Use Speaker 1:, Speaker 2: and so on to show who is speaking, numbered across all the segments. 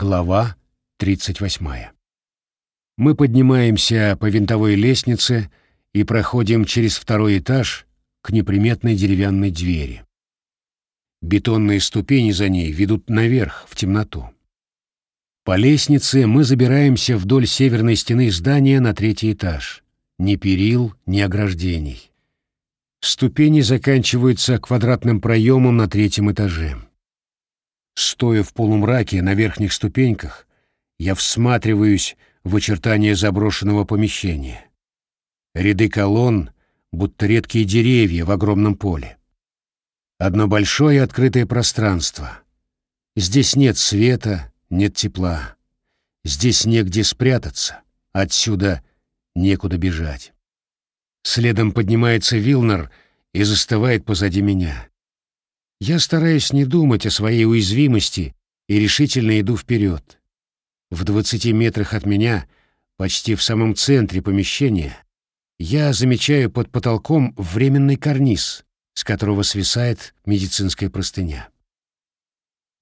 Speaker 1: Глава 38. Мы поднимаемся по винтовой лестнице и проходим через второй этаж к неприметной деревянной двери. Бетонные ступени за ней ведут наверх, в темноту. По лестнице мы забираемся вдоль северной стены здания на третий этаж. Ни перил, ни ограждений. Ступени заканчиваются квадратным проемом на третьем этаже. Стоя в полумраке на верхних ступеньках, я всматриваюсь в очертания заброшенного помещения. Ряды колонн, будто редкие деревья в огромном поле. Одно большое открытое пространство. Здесь нет света, нет тепла. Здесь негде спрятаться, отсюда некуда бежать. Следом поднимается Вилнер и застывает позади меня. Я стараюсь не думать о своей уязвимости и решительно иду вперед. В двадцати метрах от меня, почти в самом центре помещения, я замечаю под потолком временный карниз, с которого свисает медицинская простыня.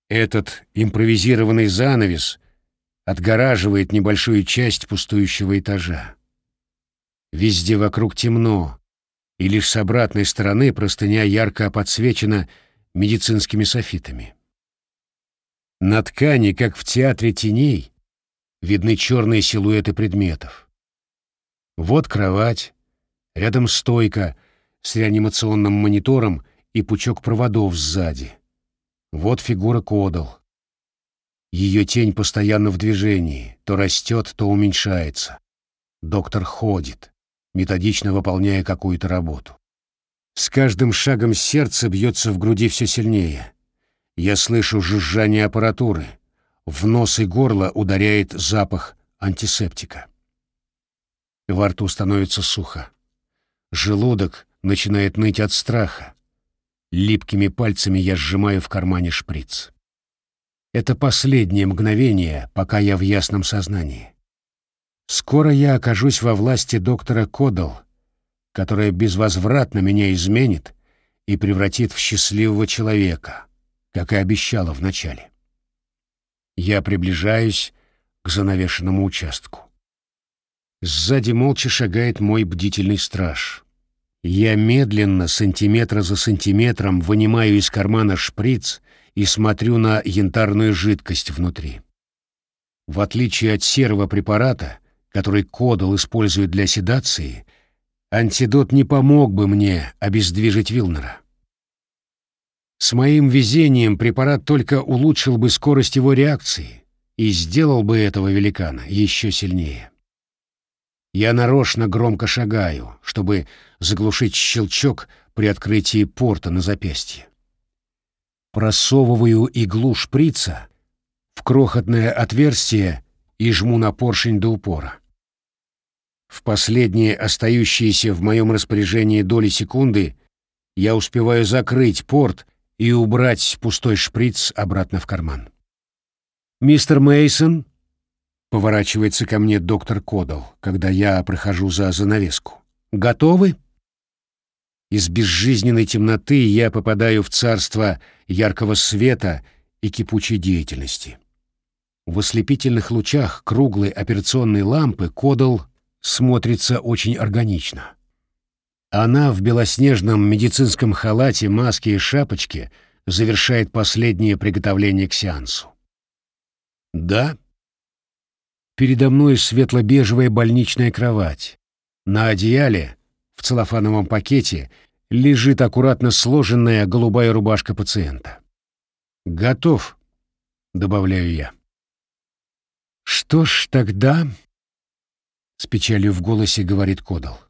Speaker 1: Этот импровизированный занавес отгораживает небольшую часть пустующего этажа. Везде вокруг темно, и лишь с обратной стороны простыня ярко подсвечена медицинскими софитами. На ткани, как в театре теней, видны черные силуэты предметов. Вот кровать, рядом стойка с реанимационным монитором и пучок проводов сзади. Вот фигура Кодал. Ее тень постоянно в движении, то растет, то уменьшается. Доктор ходит, методично выполняя какую-то работу. С каждым шагом сердце бьется в груди все сильнее. Я слышу жужжание аппаратуры. В нос и горло ударяет запах антисептика. Во рту становится сухо. Желудок начинает ныть от страха. Липкими пальцами я сжимаю в кармане шприц. Это последнее мгновение, пока я в ясном сознании. Скоро я окажусь во власти доктора Кодал, которая безвозвратно меня изменит и превратит в счастливого человека, как и обещала вначале. Я приближаюсь к занавешенному участку. Сзади молча шагает мой бдительный страж. Я медленно, сантиметра за сантиметром, вынимаю из кармана шприц и смотрю на янтарную жидкость внутри. В отличие от серого препарата, который Кодал использует для седации, Антидот не помог бы мне обездвижить Вилнера. С моим везением препарат только улучшил бы скорость его реакции и сделал бы этого великана еще сильнее. Я нарочно громко шагаю, чтобы заглушить щелчок при открытии порта на запястье. Просовываю иглу шприца в крохотное отверстие и жму на поршень до упора. В последние остающиеся в моем распоряжении доли секунды я успеваю закрыть порт и убрать пустой шприц обратно в карман. «Мистер Мейсон, поворачивается ко мне доктор Кодал, когда я прохожу за занавеску. «Готовы?» Из безжизненной темноты я попадаю в царство яркого света и кипучей деятельности. В ослепительных лучах круглой операционной лампы Кодал смотрится очень органично. Она в белоснежном медицинском халате, маске и шапочке завершает последнее приготовление к сеансу. Да, передо мной светло-бежевая больничная кровать. На одеяле, в целлофановом пакете, лежит аккуратно сложенная голубая рубашка пациента. «Готов», — добавляю я. «Что ж, тогда...» С печалью в голосе говорит Кодал.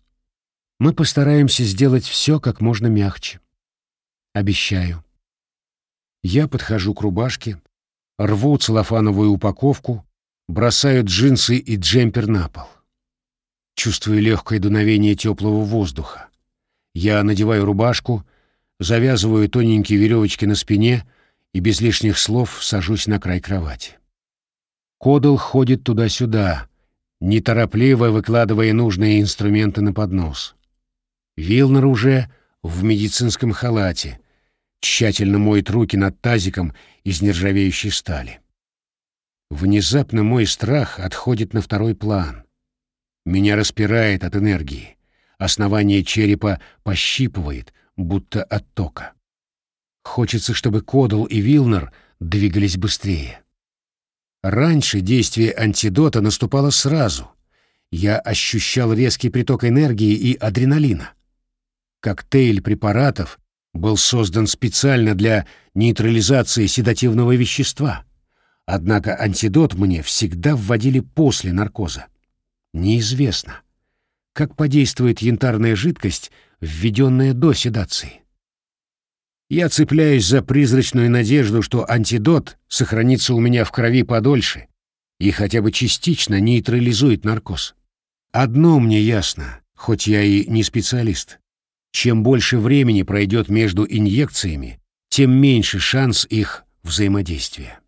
Speaker 1: Мы постараемся сделать все как можно мягче. Обещаю. Я подхожу к рубашке, рву целлофановую упаковку, бросаю джинсы и джемпер на пол. Чувствую легкое дуновение теплого воздуха. Я надеваю рубашку, завязываю тоненькие веревочки на спине и без лишних слов сажусь на край кровати. Кодал ходит туда-сюда, неторопливо выкладывая нужные инструменты на поднос. Вилнер уже в медицинском халате, тщательно моет руки над тазиком из нержавеющей стали. Внезапно мой страх отходит на второй план. Меня распирает от энергии. Основание черепа пощипывает, будто от тока. Хочется, чтобы Кодл и Вилнер двигались быстрее. Раньше действие антидота наступало сразу. Я ощущал резкий приток энергии и адреналина. Коктейль препаратов был создан специально для нейтрализации седативного вещества. Однако антидот мне всегда вводили после наркоза. Неизвестно, как подействует янтарная жидкость, введенная до седации. Я цепляюсь за призрачную надежду, что антидот сохранится у меня в крови подольше и хотя бы частично нейтрализует наркоз. Одно мне ясно, хоть я и не специалист. Чем больше времени пройдет между инъекциями, тем меньше шанс их взаимодействия.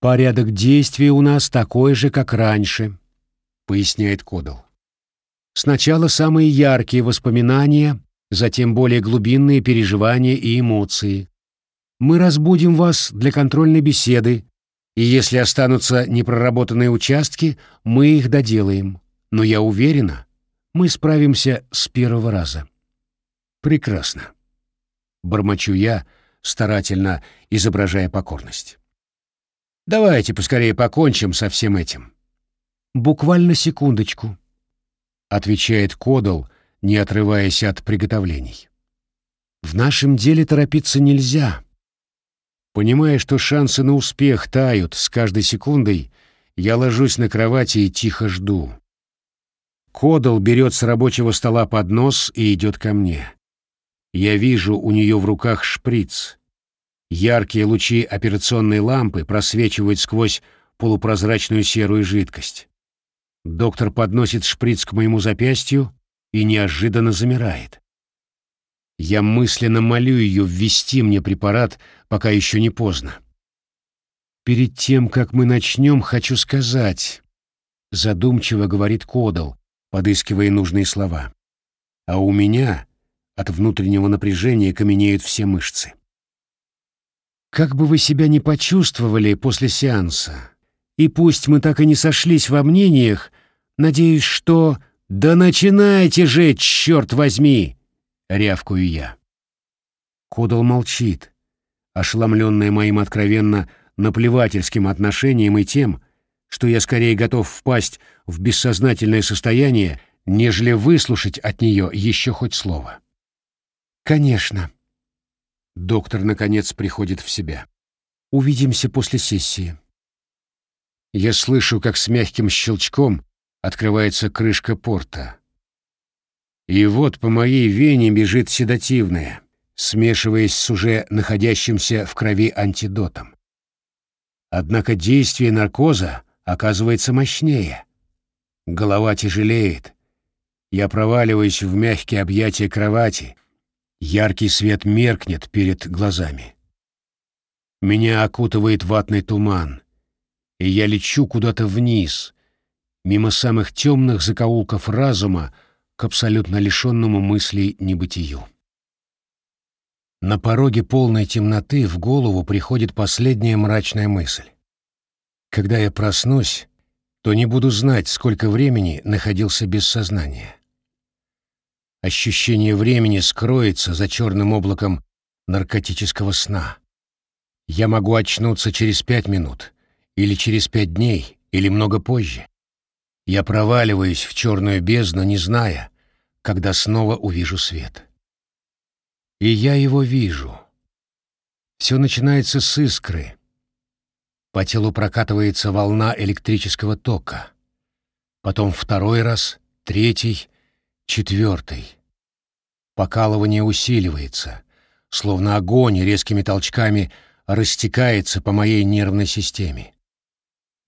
Speaker 1: «Порядок действий у нас такой же, как раньше», — поясняет Кодал. «Сначала самые яркие воспоминания, затем более глубинные переживания и эмоции. Мы разбудим вас для контрольной беседы, и если останутся непроработанные участки, мы их доделаем. Но я уверена, мы справимся с первого раза». «Прекрасно», — бормочу я, старательно изображая покорность. «Давайте поскорее покончим со всем этим». «Буквально секундочку», — отвечает Кодал, не отрываясь от приготовлений. «В нашем деле торопиться нельзя». Понимая, что шансы на успех тают с каждой секундой, я ложусь на кровати и тихо жду. Кодал берет с рабочего стола поднос и идет ко мне. Я вижу у нее в руках шприц. Яркие лучи операционной лампы просвечивают сквозь полупрозрачную серую жидкость. Доктор подносит шприц к моему запястью и неожиданно замирает. Я мысленно молю ее ввести мне препарат, пока еще не поздно. «Перед тем, как мы начнем, хочу сказать», — задумчиво говорит Кодал, подыскивая нужные слова. «А у меня от внутреннего напряжения каменеют все мышцы. Как бы вы себя не почувствовали после сеанса, и пусть мы так и не сошлись во мнениях, надеюсь, что... «Да начинайте же, черт возьми!» — рявкую я. Кодал молчит, ошеломленная моим откровенно наплевательским отношением и тем, что я скорее готов впасть в бессознательное состояние, нежели выслушать от нее еще хоть слово. «Конечно». Доктор, наконец, приходит в себя. «Увидимся после сессии». Я слышу, как с мягким щелчком открывается крышка порта. И вот по моей вене бежит седативное, смешиваясь с уже находящимся в крови антидотом. Однако действие наркоза оказывается мощнее. Голова тяжелеет. Я проваливаюсь в мягкие объятия кровати, Яркий свет меркнет перед глазами. Меня окутывает ватный туман, и я лечу куда-то вниз, мимо самых темных закоулков разума к абсолютно лишенному мыслей небытию. На пороге полной темноты в голову приходит последняя мрачная мысль. Когда я проснусь, то не буду знать, сколько времени находился без сознания. Ощущение времени скроется за черным облаком наркотического сна. Я могу очнуться через пять минут, или через пять дней, или много позже. Я проваливаюсь в черную бездну, не зная, когда снова увижу свет. И я его вижу. Все начинается с искры. По телу прокатывается волна электрического тока. Потом второй раз, третий, четвертый. Покалывание усиливается, словно огонь резкими толчками растекается по моей нервной системе.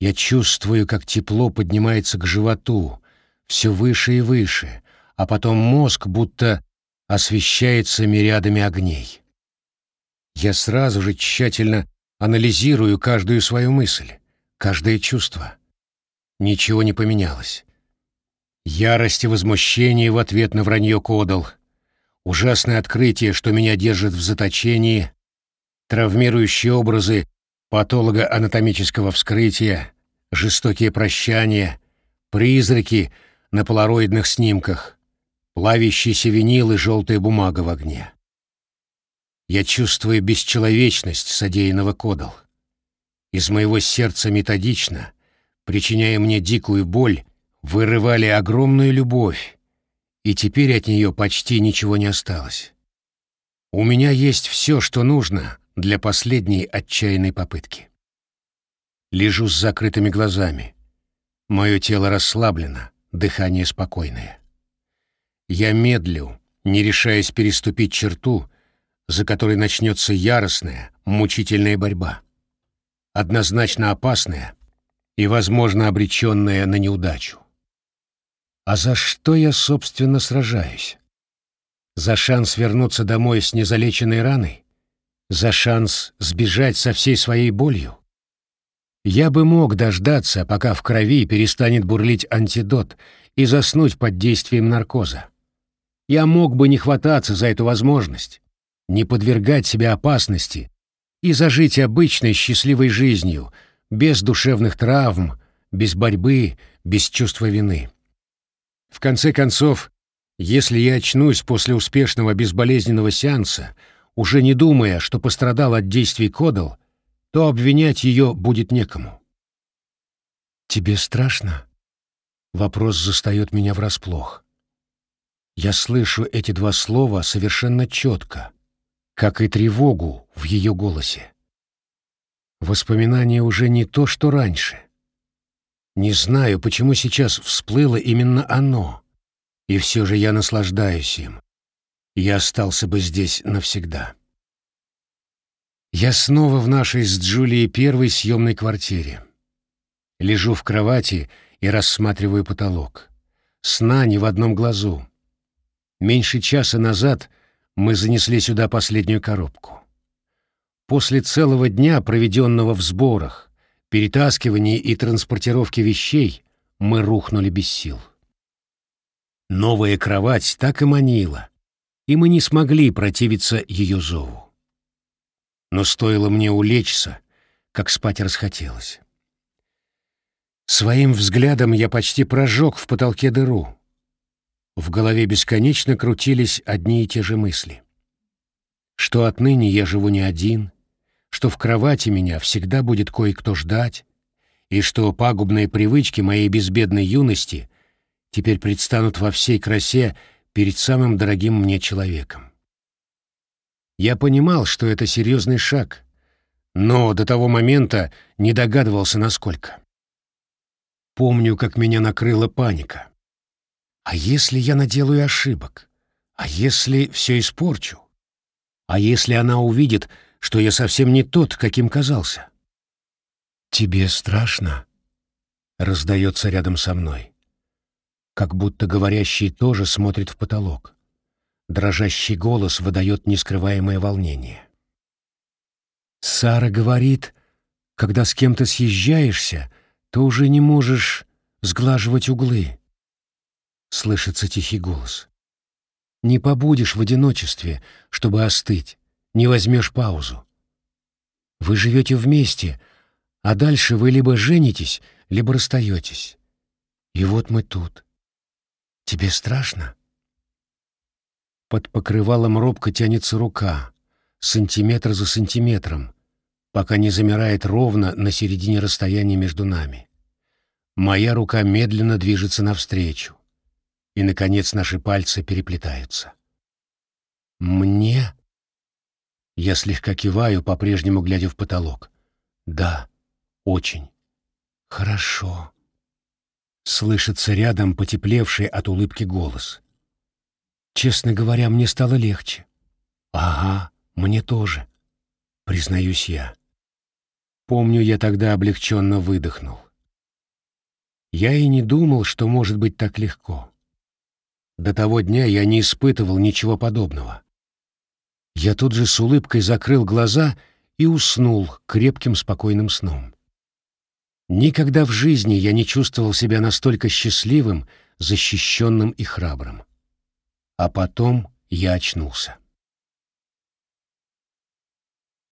Speaker 1: Я чувствую, как тепло поднимается к животу, все выше и выше, а потом мозг будто освещается мириадами огней. Я сразу же тщательно анализирую каждую свою мысль, каждое чувство. Ничего не поменялось. Ярость и возмущение в ответ на вранье Кодал, ужасное открытие, что меня держит в заточении, травмирующие образы патологоанатомического вскрытия, жестокие прощания, призраки на полароидных снимках, плавящийся винил и желтая бумага в огне. Я чувствую бесчеловечность содеянного кодал. Из моего сердца методично, причиняя мне дикую боль, вырывали огромную любовь, и теперь от нее почти ничего не осталось. У меня есть все, что нужно для последней отчаянной попытки. Лежу с закрытыми глазами. Мое тело расслаблено, дыхание спокойное. Я медлю, не решаясь переступить черту, за которой начнется яростная, мучительная борьба. Однозначно опасная и, возможно, обреченная на неудачу. А за что я, собственно, сражаюсь? За шанс вернуться домой с незалеченной раной? За шанс сбежать со всей своей болью? Я бы мог дождаться, пока в крови перестанет бурлить антидот, и заснуть под действием наркоза. Я мог бы не хвататься за эту возможность, не подвергать себя опасности и зажить обычной счастливой жизнью, без душевных травм, без борьбы, без чувства вины. В конце концов, если я очнусь после успешного безболезненного сеанса, уже не думая, что пострадал от действий Кодал, то обвинять ее будет некому. «Тебе страшно?» Вопрос застает меня врасплох. Я слышу эти два слова совершенно четко, как и тревогу в ее голосе. Воспоминание уже не то, что раньше. Не знаю, почему сейчас всплыло именно оно, и все же я наслаждаюсь им. Я остался бы здесь навсегда. Я снова в нашей с Джулией первой съемной квартире. Лежу в кровати и рассматриваю потолок. Сна ни в одном глазу. Меньше часа назад мы занесли сюда последнюю коробку. После целого дня, проведенного в сборах, перетаскивании и транспортировке вещей, мы рухнули без сил. Новая кровать так и манила, и мы не смогли противиться ее зову. Но стоило мне улечься, как спать расхотелось. Своим взглядом я почти прожег в потолке дыру. В голове бесконечно крутились одни и те же мысли. Что отныне я живу не один, что в кровати меня всегда будет кое-кто ждать, и что пагубные привычки моей безбедной юности теперь предстанут во всей красе перед самым дорогим мне человеком. Я понимал, что это серьезный шаг, но до того момента не догадывался, насколько. Помню, как меня накрыла паника. А если я наделаю ошибок? А если все испорчу? А если она увидит, что я совсем не тот, каким казался? «Тебе страшно?» — раздается рядом со мной. Как будто говорящий тоже смотрит в потолок. Дрожащий голос выдает нескрываемое волнение. Сара говорит, когда с кем-то съезжаешься, то уже не можешь сглаживать углы. Слышится тихий голос. Не побудешь в одиночестве, чтобы остыть, не возьмешь паузу. Вы живете вместе, а дальше вы либо женитесь, либо расстаетесь. И вот мы тут. Тебе страшно? Под покрывалом робко тянется рука, сантиметр за сантиметром, пока не замирает ровно на середине расстояния между нами. Моя рука медленно движется навстречу, и, наконец, наши пальцы переплетаются. «Мне?» Я слегка киваю, по-прежнему глядя в потолок. «Да, очень. Хорошо». Слышится рядом потеплевший от улыбки голос. Честно говоря, мне стало легче. Ага, мне тоже, признаюсь я. Помню, я тогда облегченно выдохнул. Я и не думал, что может быть так легко. До того дня я не испытывал ничего подобного. Я тут же с улыбкой закрыл глаза и уснул крепким спокойным сном. Никогда в жизни я не чувствовал себя настолько счастливым, защищенным и храбрым. А потом я очнулся.